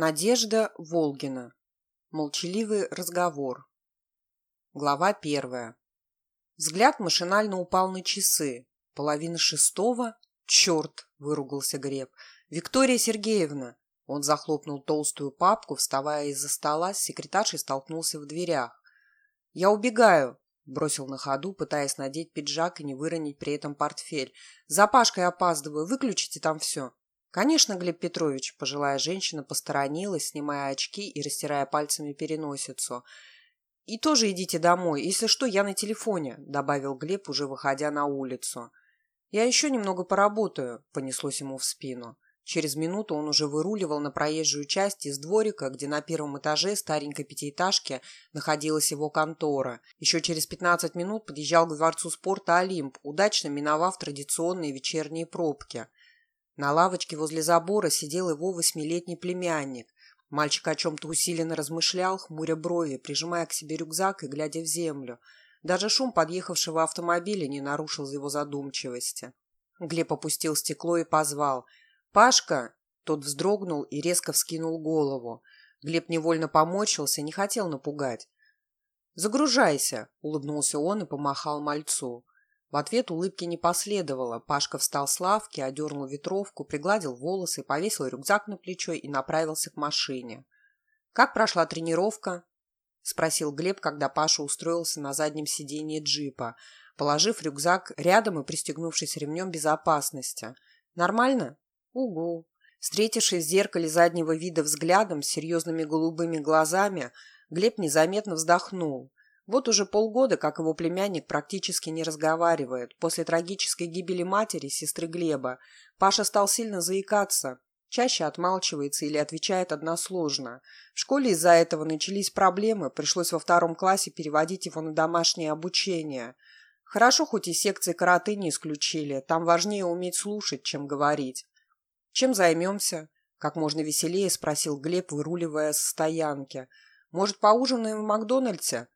Надежда Волгина. Молчаливый разговор. Глава первая. Взгляд машинально упал на часы. Половина шестого? Черт! – выругался Греб. Виктория Сергеевна! Он захлопнул толстую папку, вставая из-за стола, с секретаршей столкнулся в дверях. «Я убегаю!» – бросил на ходу, пытаясь надеть пиджак и не выронить при этом портфель. «За Пашкой опаздываю. Выключите там все!» «Конечно, Глеб Петрович», – пожилая женщина посторонилась, снимая очки и растирая пальцами переносицу. «И тоже идите домой. Если что, я на телефоне», – добавил Глеб, уже выходя на улицу. «Я еще немного поработаю», – понеслось ему в спину. Через минуту он уже выруливал на проезжую часть из дворика, где на первом этаже старенькой пятиэтажки находилась его контора. Еще через 15 минут подъезжал к дворцу спорта «Олимп», удачно миновав традиционные вечерние пробки – на лавочке возле забора сидел его восьмилетний племянник. Мальчик о чем-то усиленно размышлял, хмуря брови, прижимая к себе рюкзак и глядя в землю. Даже шум подъехавшего автомобиля не нарушил его задумчивости. Глеб опустил стекло и позвал. «Пашка!» Тот вздрогнул и резко вскинул голову. Глеб невольно помочился, не хотел напугать. «Загружайся!» – улыбнулся он и помахал мальцу. В ответ улыбки не последовало. Пашка встал с лавки, одернул ветровку, пригладил волосы, повесил рюкзак на плечо и направился к машине. «Как прошла тренировка?» – спросил Глеб, когда Паша устроился на заднем сиденье джипа, положив рюкзак рядом и пристегнувшись ремнем безопасности. «Нормально?» «Угу». Встретившись в зеркале заднего вида взглядом с серьезными голубыми глазами, Глеб незаметно вздохнул. Вот уже полгода, как его племянник практически не разговаривает. После трагической гибели матери, сестры Глеба, Паша стал сильно заикаться, чаще отмалчивается или отвечает односложно. В школе из-за этого начались проблемы, пришлось во втором классе переводить его на домашнее обучение. Хорошо, хоть и секции карате не исключили, там важнее уметь слушать, чем говорить. «Чем займемся?» – как можно веселее спросил Глеб, выруливая с стоянки. «Может, поужинаем в Макдональдсе?»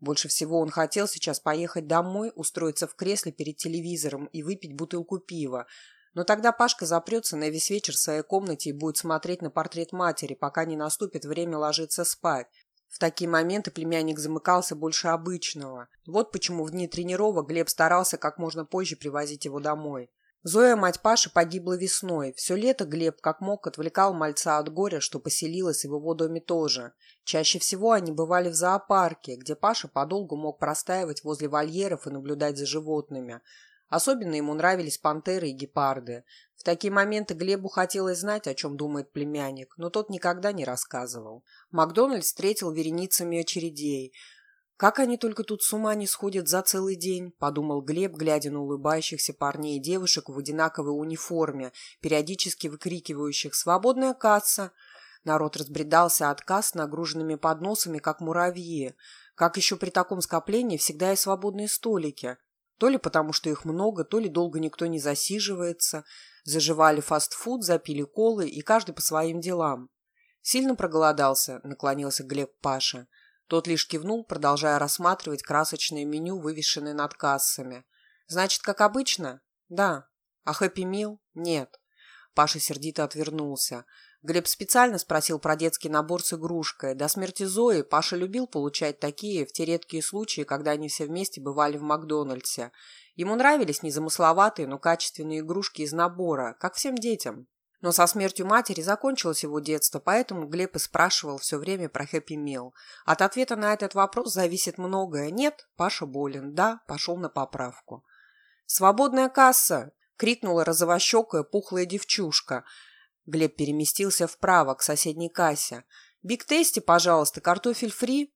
Больше всего он хотел сейчас поехать домой, устроиться в кресле перед телевизором и выпить бутылку пива. Но тогда Пашка запрется на весь вечер в своей комнате и будет смотреть на портрет матери, пока не наступит время ложиться спать. В такие моменты племянник замыкался больше обычного. Вот почему в дни тренировок Глеб старался как можно позже привозить его домой. Зоя, мать Паши, погибла весной. Все лето Глеб как мог отвлекал мальца от горя, что поселилась в его доме тоже. Чаще всего они бывали в зоопарке, где Паша подолгу мог простаивать возле вольеров и наблюдать за животными. Особенно ему нравились пантеры и гепарды. В такие моменты Глебу хотелось знать, о чем думает племянник, но тот никогда не рассказывал. Макдональдс встретил вереницами очередей – «Как они только тут с ума не сходят за целый день», – подумал Глеб, глядя на улыбающихся парней и девушек в одинаковой униформе, периодически выкрикивающих «Свободная касса!». Народ разбредался от касс нагруженными подносами, как муравьи. Как еще при таком скоплении всегда и свободные столики. То ли потому, что их много, то ли долго никто не засиживается. Заживали фастфуд, запили колы, и каждый по своим делам. «Сильно проголодался», – наклонился Глеб Паша. Тот лишь кивнул, продолжая рассматривать красочное меню, вывешенное над кассами. «Значит, как обычно?» «Да». «А хэппи мил?» «Нет». Паша сердито отвернулся. Глеб специально спросил про детский набор с игрушкой. До смерти Зои Паша любил получать такие в те редкие случаи, когда они все вместе бывали в Макдональдсе. Ему нравились незамысловатые, но качественные игрушки из набора, как всем детям. Но со смертью матери закончилось его детство, поэтому Глеб и спрашивал все время про хэппи мил. От ответа на этот вопрос зависит многое. Нет, Паша болен. Да, пошел на поправку. «Свободная касса!» – крикнула розовощекая пухлая девчушка. Глеб переместился вправо, к соседней кассе. «Биг тести, пожалуйста, картофель фри?»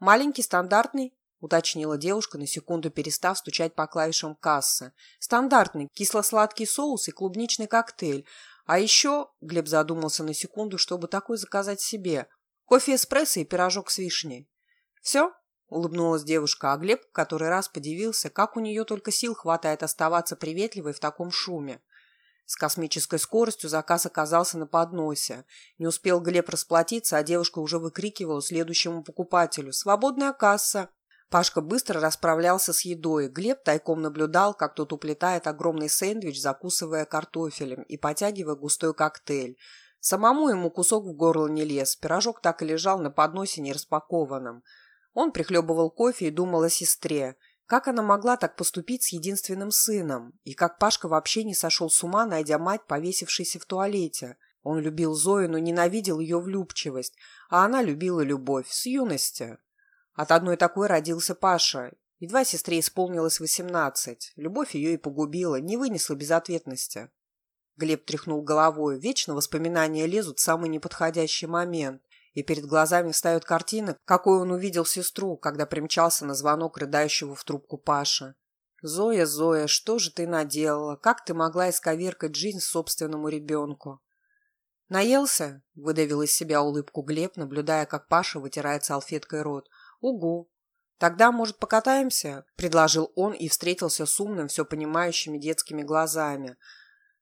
«Маленький, стандартный?» – уточнила девушка, на секунду перестав стучать по клавишам кассы. «Стандартный, кисло-сладкий соус и клубничный коктейль. А еще, Глеб задумался на секунду, чтобы такой заказать себе. Кофе эспрессо и пирожок с вишней. Все? Улыбнулась девушка, а Глеб который раз подивился, как у нее только сил хватает оставаться приветливой в таком шуме. С космической скоростью заказ оказался на подносе. Не успел Глеб расплатиться, а девушка уже выкрикивала следующему покупателю «Свободная касса!». Пашка быстро расправлялся с едой. Глеб тайком наблюдал, как тот уплетает огромный сэндвич, закусывая картофелем и потягивая густой коктейль. Самому ему кусок в горло не лез, пирожок так и лежал на подносе нераспакованным. Он прихлебывал кофе и думал о сестре. Как она могла так поступить с единственным сыном? И как Пашка вообще не сошел с ума, найдя мать, повесившейся в туалете? Он любил Зою, но ненавидел ее влюбчивость, а она любила любовь с юности. От одной такой родился Паша. Едва сестре исполнилось восемнадцать. Любовь ее и погубила, не вынесла безответности. Глеб тряхнул головой. Вечно воспоминания лезут в самый неподходящий момент. И перед глазами встает картина, какой он увидел сестру, когда примчался на звонок рыдающего в трубку Паши. «Зоя, Зоя, что же ты наделала? Как ты могла исковеркать жизнь собственному ребенку?» «Наелся?» – выдавил из себя улыбку Глеб, наблюдая, как Паша вытирает салфеткой рот. «Угу. Тогда, может, покатаемся?» – предложил он и встретился с умным, все понимающими детскими глазами.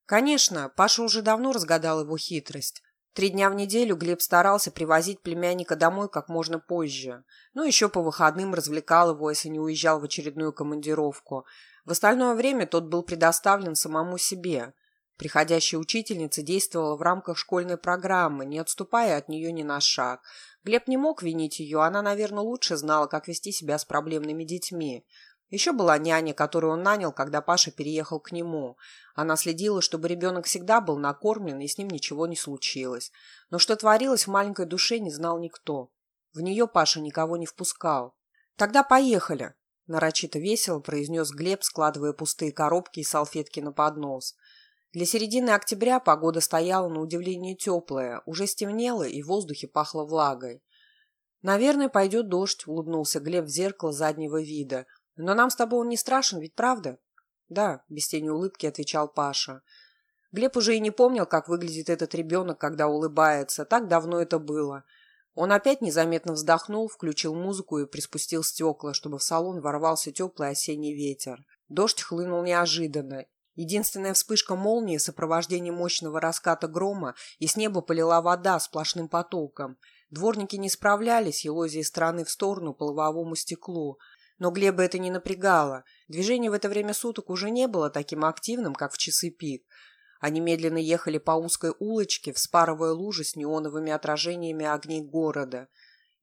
Конечно, Паша уже давно разгадал его хитрость. Три дня в неделю Глеб старался привозить племянника домой как можно позже. Ну, еще по выходным развлекал его, если не уезжал в очередную командировку. В остальное время тот был предоставлен самому себе. Приходящая учительница действовала в рамках школьной программы, не отступая от нее ни на шаг. Глеб не мог винить ее, она, наверное, лучше знала, как вести себя с проблемными детьми. Еще была няня, которую он нанял, когда Паша переехал к нему. Она следила, чтобы ребенок всегда был накормлен и с ним ничего не случилось. Но что творилось в маленькой душе, не знал никто. В нее Паша никого не впускал. «Тогда поехали!» – нарочито весело произнес Глеб, складывая пустые коробки и салфетки на поднос. Для середины октября погода стояла на удивление теплая, уже стемнело и в воздухе пахло влагой. «Наверное, пойдет дождь», – улыбнулся Глеб в зеркало заднего вида – но нам с тобой он не страшен, ведь правда? Да, без тени улыбки отвечал Паша. Глеб уже и не помнил, как выглядит этот ребенок, когда улыбается. Так давно это было. Он опять незаметно вздохнул, включил музыку и приспустил стекла, чтобы в салон ворвался теплый осенний ветер. Дождь хлынул неожиданно. Единственная вспышка молнии в сопровождении мощного раската грома, и с неба полила вода сплошным потоком. Дворники не справлялись, елозя из стороны в сторону по лобовому стеклу – но Глеба это не напрягало. Движение в это время суток уже не было таким активным, как в часы пик. Они медленно ехали по узкой улочке, вспарывая лужи с неоновыми отражениями огней города.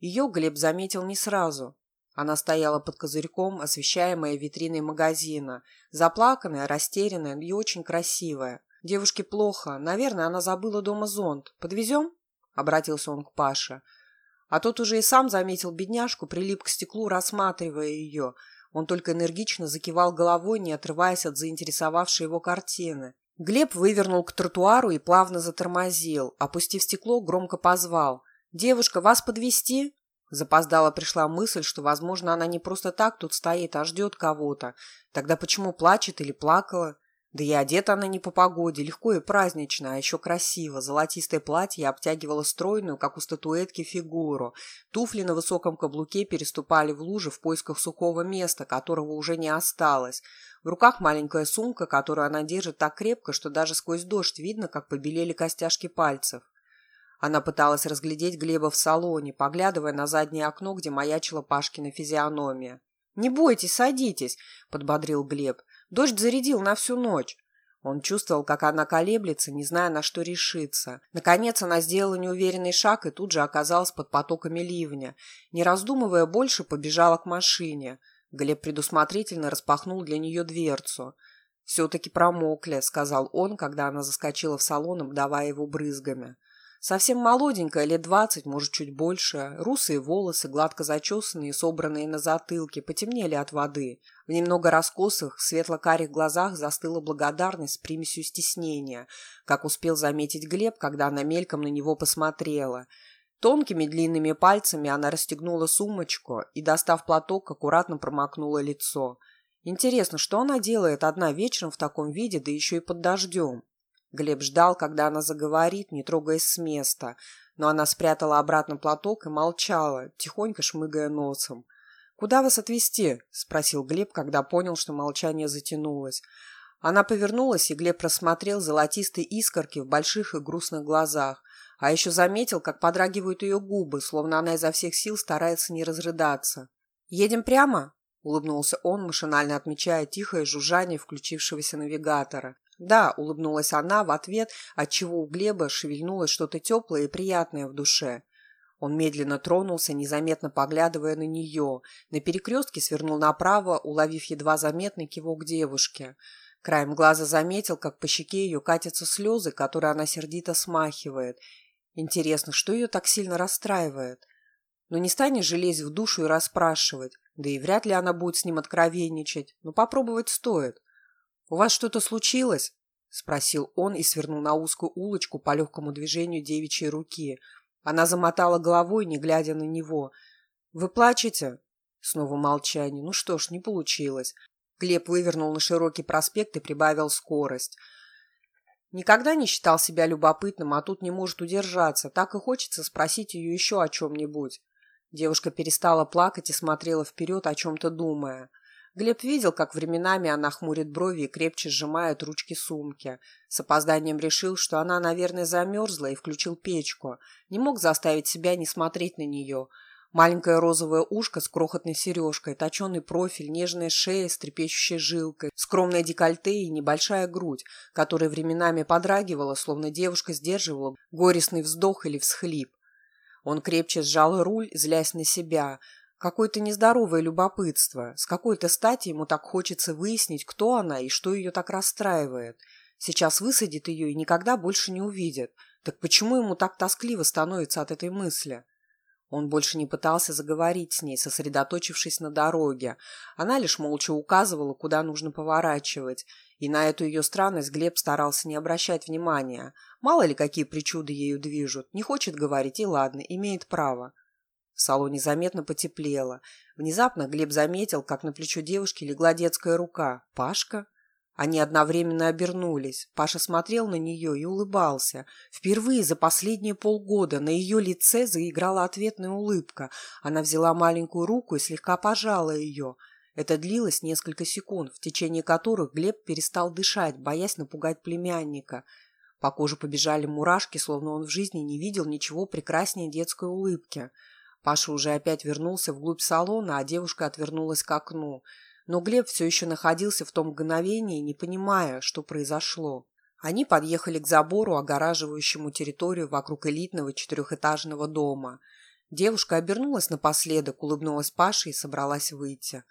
Ее Глеб заметил не сразу. Она стояла под козырьком, освещаемая витриной магазина. Заплаканная, растерянная и очень красивая. Девушке плохо. Наверное, она забыла дома зонт. «Подвезем?» — обратился он к Паше. А тот уже и сам заметил бедняжку, прилип к стеклу, рассматривая ее. Он только энергично закивал головой, не отрываясь от заинтересовавшей его картины. Глеб вывернул к тротуару и плавно затормозил. Опустив стекло, громко позвал. «Девушка, вас подвести? Запоздала пришла мысль, что, возможно, она не просто так тут стоит, а ждет кого-то. Тогда почему плачет или плакала? Да и одета она не по погоде, легко и празднично, а еще красиво. Золотистое платье обтягивало стройную, как у статуэтки, фигуру. Туфли на высоком каблуке переступали в лужи в поисках сухого места, которого уже не осталось. В руках маленькая сумка, которую она держит так крепко, что даже сквозь дождь видно, как побелели костяшки пальцев. Она пыталась разглядеть Глеба в салоне, поглядывая на заднее окно, где маячила Пашкина физиономия. «Не бойтесь, садитесь», — подбодрил Глеб. Дождь зарядил на всю ночь. Он чувствовал, как она колеблется, не зная, на что решиться. Наконец она сделала неуверенный шаг и тут же оказалась под потоками ливня. Не раздумывая больше, побежала к машине. Глеб предусмотрительно распахнул для нее дверцу. «Все-таки промокли», — сказал он, когда она заскочила в салон, обдавая его брызгами. Совсем молоденькая, лет двадцать, может, чуть больше. Русые волосы, гладко зачесанные, собранные на затылке, потемнели от воды. В немного раскосых, светло-карих глазах застыла благодарность с примесью стеснения, как успел заметить Глеб, когда она мельком на него посмотрела. Тонкими длинными пальцами она расстегнула сумочку и, достав платок, аккуратно промокнула лицо. Интересно, что она делает одна вечером в таком виде, да еще и под дождем? Глеб ждал, когда она заговорит, не трогаясь с места, но она спрятала обратно платок и молчала, тихонько шмыгая носом. «Куда вас отвезти?» – спросил Глеб, когда понял, что молчание затянулось. Она повернулась, и Глеб рассмотрел золотистые искорки в больших и грустных глазах, а еще заметил, как подрагивают ее губы, словно она изо всех сил старается не разрыдаться. «Едем прямо?» – улыбнулся он, машинально отмечая тихое жужжание включившегося навигатора. Да, улыбнулась она в ответ, отчего у Глеба шевельнулось что-то теплое и приятное в душе. Он медленно тронулся, незаметно поглядывая на нее. На перекрестке свернул направо, уловив едва заметный кивок девушки. Краем глаза заметил, как по щеке ее катятся слезы, которые она сердито смахивает. Интересно, что ее так сильно расстраивает? Но не станешь же лезть в душу и расспрашивать. Да и вряд ли она будет с ним откровенничать. Но попробовать стоит. «У вас что-то случилось?» – спросил он и свернул на узкую улочку по легкому движению девичьей руки. Она замотала головой, не глядя на него. «Вы плачете?» Снова молчание. «Ну что ж, не получилось». Глеб вывернул на широкий проспект и прибавил скорость. Никогда не считал себя любопытным, а тут не может удержаться. Так и хочется спросить ее еще о чем-нибудь. Девушка перестала плакать и смотрела вперед, о чем-то думая. Глеб видел, как временами она хмурит брови и крепче сжимает ручки сумки. С опозданием решил, что она, наверное, замерзла и включил печку. Не мог заставить себя не смотреть на нее. Маленькое розовое ушко с крохотной сережкой, точеный профиль, нежная шея с трепещущей жилкой, скромное декольте и небольшая грудь, которая временами подрагивала, словно девушка сдерживала горестный вздох или всхлип. Он крепче сжал руль, злясь на себя. Какое-то нездоровое любопытство. С какой-то стати ему так хочется выяснить, кто она и что ее так расстраивает. Сейчас высадит ее и никогда больше не увидит. Так почему ему так тоскливо становится от этой мысли? Он больше не пытался заговорить с ней, сосредоточившись на дороге. Она лишь молча указывала, куда нужно поворачивать. И на эту ее странность Глеб старался не обращать внимания. Мало ли, какие причуды ею движут. Не хочет говорить, и ладно, имеет право. В салоне заметно потеплело. Внезапно Глеб заметил, как на плечо девушки легла детская рука. «Пашка?» Они одновременно обернулись. Паша смотрел на нее и улыбался. Впервые за последние полгода на ее лице заиграла ответная улыбка. Она взяла маленькую руку и слегка пожала ее. Это длилось несколько секунд, в течение которых Глеб перестал дышать, боясь напугать племянника. По коже побежали мурашки, словно он в жизни не видел ничего прекраснее детской улыбки. Паша уже опять вернулся вглубь салона, а девушка отвернулась к окну. Но Глеб все еще находился в том мгновении, не понимая, что произошло. Они подъехали к забору, огораживающему территорию вокруг элитного четырехэтажного дома. Девушка обернулась напоследок, улыбнулась Паше и собралась выйти.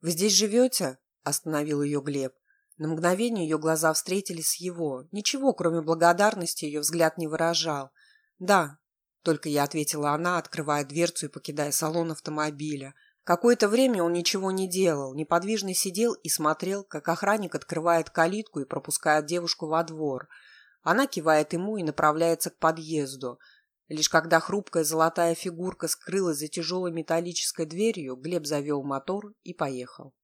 «Вы здесь живете?» – остановил ее Глеб. На мгновение ее глаза встретились с его. Ничего, кроме благодарности, ее взгляд не выражал. «Да», – только я ответила она, открывая дверцу и покидая салон автомобиля. Какое-то время он ничего не делал, неподвижно сидел и смотрел, как охранник открывает калитку и пропускает девушку во двор. Она кивает ему и направляется к подъезду. Лишь когда хрупкая золотая фигурка скрылась за тяжелой металлической дверью, Глеб завел мотор и поехал.